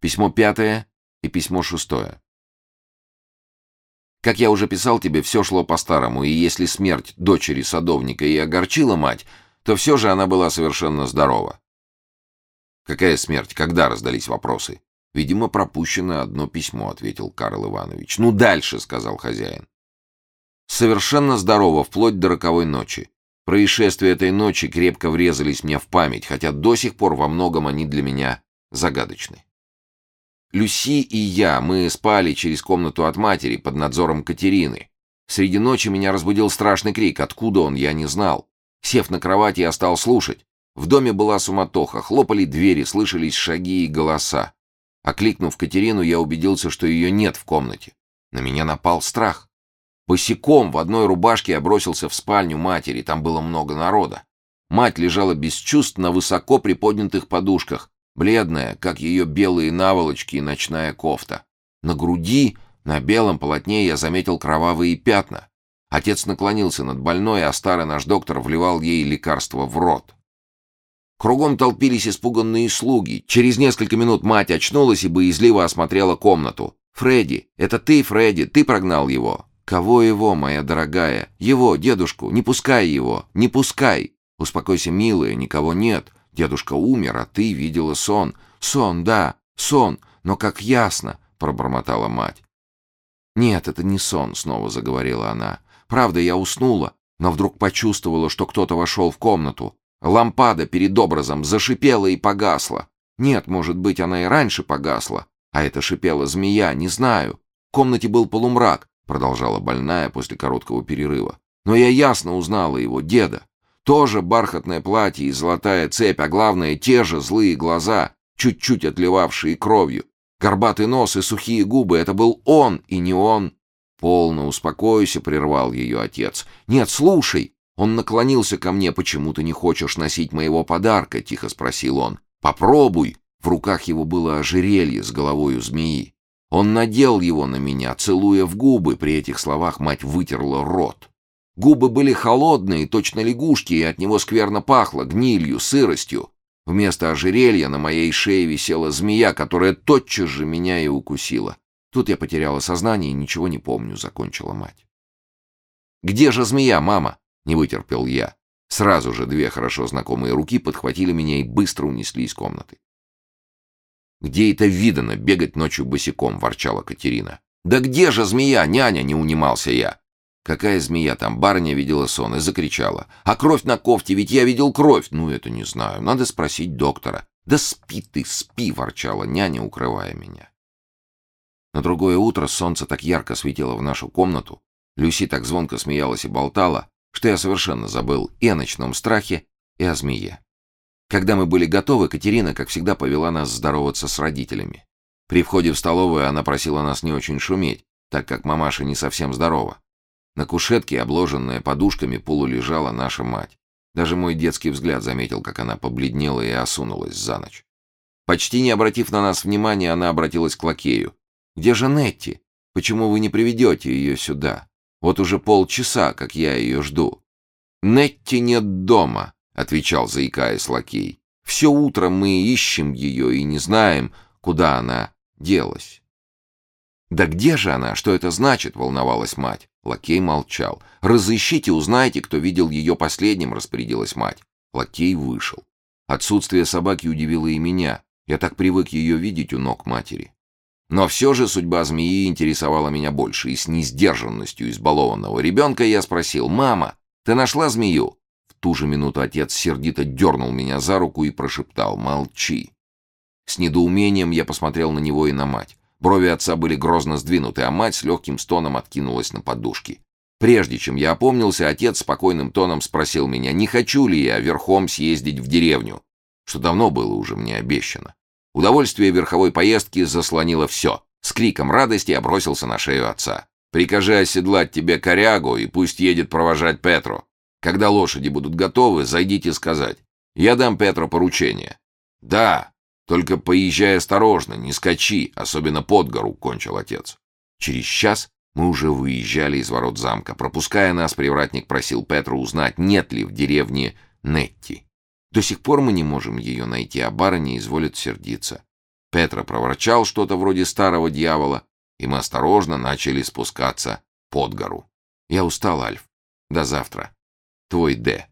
Письмо пятое и письмо шестое. Как я уже писал тебе, все шло по-старому, и если смерть дочери садовника и огорчила мать, то все же она была совершенно здорова. «Какая смерть? Когда?» — раздались вопросы. «Видимо, пропущено одно письмо», — ответил Карл Иванович. «Ну, дальше», — сказал хозяин. «Совершенно здорово, вплоть до роковой ночи. Происшествия этой ночи крепко врезались мне в память, хотя до сих пор во многом они для меня загадочны. Люси и я, мы спали через комнату от матери под надзором Катерины. Среди ночи меня разбудил страшный крик. Откуда он, я не знал. Сев на кровати, я стал слушать. В доме была суматоха, хлопали двери, слышались шаги и голоса. Окликнув Катерину, я убедился, что ее нет в комнате. На меня напал страх. Босиком в одной рубашке я бросился в спальню матери, там было много народа. Мать лежала без чувств на высоко приподнятых подушках, бледная, как ее белые наволочки и ночная кофта. На груди, на белом полотне я заметил кровавые пятна. Отец наклонился над больной, а старый наш доктор вливал ей лекарство в рот. Кругом толпились испуганные слуги. Через несколько минут мать очнулась и боязливо осмотрела комнату. «Фредди, это ты, Фредди, ты прогнал его?» «Кого его, моя дорогая? Его, дедушку, не пускай его, не пускай!» «Успокойся, милая, никого нет. Дедушка умер, а ты видела сон. Сон, да, сон, но как ясно, пробормотала мать. Нет, это не сон, снова заговорила она. Правда, я уснула, но вдруг почувствовала, что кто-то вошел в комнату. Лампада перед образом зашипела и погасла. Нет, может быть, она и раньше погасла. А это шипела змея, не знаю. В комнате был полумрак, продолжала больная после короткого перерыва. Но я ясно узнала его, деда. Тоже бархатное платье и золотая цепь, а главное, те же злые глаза, чуть-чуть отливавшие кровью. Горбатый нос и сухие губы — это был он и не он. «Полно, успокойся», — прервал ее отец. «Нет, слушай!» Он наклонился ко мне. «Почему ты не хочешь носить моего подарка?» — тихо спросил он. «Попробуй!» В руках его было ожерелье с головой змеи. Он надел его на меня, целуя в губы. При этих словах мать вытерла рот. Губы были холодные, точно лягушки, и от него скверно пахло гнилью, сыростью. Вместо ожерелья на моей шее висела змея, которая тотчас же меня и укусила. Тут я потеряла сознание и ничего не помню, закончила мать. «Где же змея, мама?» — не вытерпел я. Сразу же две хорошо знакомые руки подхватили меня и быстро унесли из комнаты. «Где это видано бегать ночью босиком?» — ворчала Катерина. «Да где же змея, няня?» — не унимался я. Какая змея там? Барыня видела сон и закричала. «А кровь на кофте, ведь я видел кровь!» «Ну, это не знаю. Надо спросить доктора». «Да спи ты, спи!» — ворчала няня, укрывая меня. На другое утро солнце так ярко светило в нашу комнату, Люси так звонко смеялась и болтала, что я совершенно забыл и о ночном страхе, и о змее. Когда мы были готовы, Катерина, как всегда, повела нас здороваться с родителями. При входе в столовую она просила нас не очень шуметь, так как мамаша не совсем здорова. На кушетке, обложенная подушками, полулежала наша мать. Даже мой детский взгляд заметил, как она побледнела и осунулась за ночь. Почти не обратив на нас внимания, она обратилась к лакею. «Где же Нетти? Почему вы не приведете ее сюда? Вот уже полчаса, как я ее жду». «Нетти нет дома», — отвечал, заикаясь лакей. «Все утро мы ищем ее и не знаем, куда она делась». «Да где же она? Что это значит?» — волновалась мать. Лакей молчал. «Разыщите, узнайте, кто видел ее последним», — распорядилась мать. Лакей вышел. Отсутствие собаки удивило и меня. Я так привык ее видеть у ног матери. Но все же судьба змеи интересовала меня больше, и с несдержанностью избалованного ребенка я спросил, «Мама, ты нашла змею?» В ту же минуту отец сердито дернул меня за руку и прошептал, «Молчи». С недоумением я посмотрел на него и на мать. Брови отца были грозно сдвинуты, а мать с легким стоном откинулась на подушки. Прежде чем я опомнился, отец спокойным тоном спросил меня, не хочу ли я верхом съездить в деревню, что давно было уже мне обещано. Удовольствие верховой поездки заслонило все. С криком радости я бросился на шею отца. «Прикажи оседлать тебе корягу, и пусть едет провожать Петру. Когда лошади будут готовы, зайдите сказать. Я дам Петру поручение». «Да, только поезжай осторожно, не скачи, особенно под гору, — кончил отец. Через час мы уже выезжали из ворот замка. Пропуская нас, привратник просил Петру узнать, нет ли в деревне Нетти. До сих пор мы не можем ее найти, а барыня изволит сердиться. Петра проворчал что-то вроде старого дьявола, и мы осторожно начали спускаться под гору. Я устал, Альф. До завтра. Твой Д.